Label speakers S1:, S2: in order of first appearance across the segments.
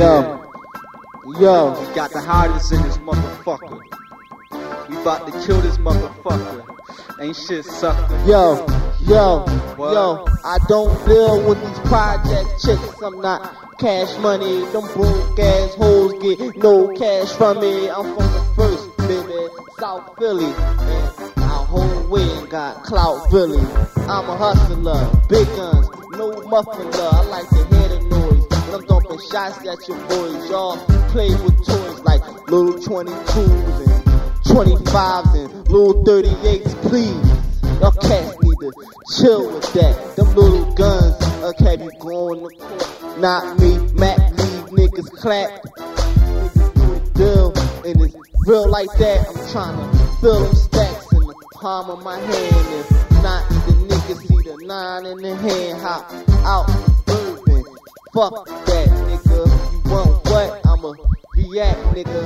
S1: Yo. Yo.
S2: We got the hottest in this motherfucker. We about to kill this motherfucker. Ain't shit sucker.
S1: Yo, yo,
S2: What?
S1: yo, I don't deal with these project chicks. I'm not cash money. Them broke ass hoes get no cash from me. I'm from the first, baby, South Philly. And our whole way got Clout Philly. I'm a hustler, big guns, no muffler. I like to hear the noise. When I'm dumping shots at your boys. Y'all play with toys like little 22s and 25s and little 38s, please. Y'all cats need to chill with that. Them little guns have you going court. Not me, Mac leave niggas clap. Niggas do the deal, and it's real like that. I'm trying to fill them stacks in the palm of my hand. If not, the niggas see the nine in the hand, hop out. Fuck that, nigga. You want what? I'ma react, nigga.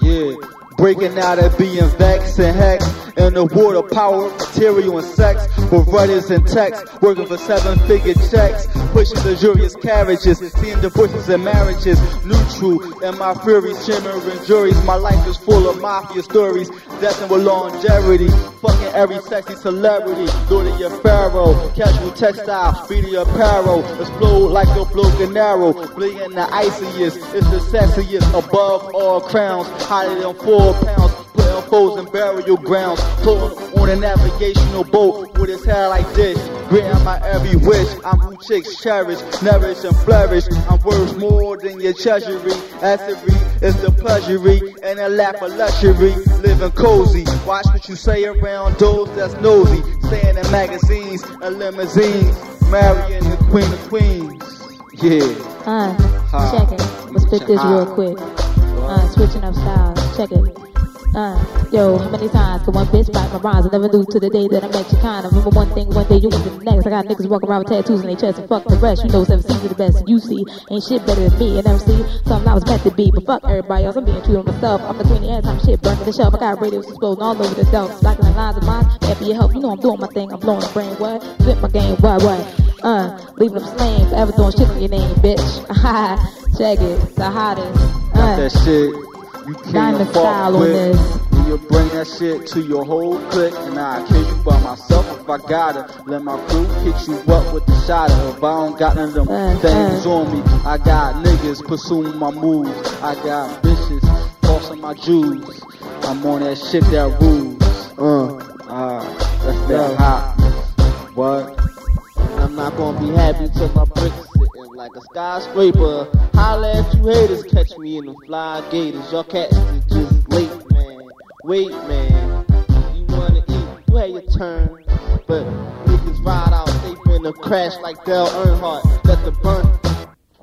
S2: Yeah. Breaking out of being vexed and hex in the world of power, material, and sex. With writers and texts, working for seven figure checks. Pushing luxurious carriages, seeing divorces and marriages. Neutral and my fury, shimmering juries. My life is full of mafia stories, destined with longevity. Fucking every sexy celebrity. Lord of your pharaoh, casual textile, beauty apparel. Explode like a broken arrow. Bleeding the iciest, it's the sexiest. Above all crowns, hotter than four pounds. Foes in burial grounds. Floating on a navigational boat with his hair like this. Granting my every wish. I'm who chicks cherish, nourish and flourish. I'm worth more than your treasury. Assery is the pleasury and a lap of luxury. Living cozy. Watch what you say around those that's nosy. Staying in magazines and limousines. Marrying the queen of queens. Yeah.
S3: Uh, check it. Let's pick this real quick. Uh, switching up styles. Check it. Uh, yo, how many times can one bitch bite my rhymes? I never knew to the day that I met you kind. I remember one thing, one day you to the next. I got niggas walking around with tattoos in their chest and fuck the rest. You know, Seven Seas are the best. You see, ain't shit better than me. And MC, something I was meant to be. But fuck everybody else, I'm being true to myself. I'm the queen of time shit, burning the shelf. I got radios exploding all over the dump. Blocking the lines of mine. After your help, you know I'm doing my thing. I'm blowing the brain. What? Flip my game. What? What? Uh, leaving them slaying, forever throwing shit on your name, bitch. Check it, the hottest.
S2: Got
S3: Uh,
S2: that shit. You can't fuck with.
S3: this.
S2: You bring that shit to your whole clique, and I kill you by myself if I gotta. Let my crew hit you up with the shot If I don't got none of them
S3: Uh,
S2: things
S3: uh.
S2: on me, I got niggas pursuing my moves. I got bitches tossing my jewels. I'm on that shit that rules.
S1: Uh,
S2: Ah, that's that
S1: Yeah.
S2: hot. What?
S1: I'm not gonna be happy till my bricks like a skyscraper. Holla at you haters, catch me in the fly gators. Y'all cats is just late, man. Wait, man. You wanna eat? You had your turn, but niggas ride out. They finna crash like Dale Earnhardt. Let the burnt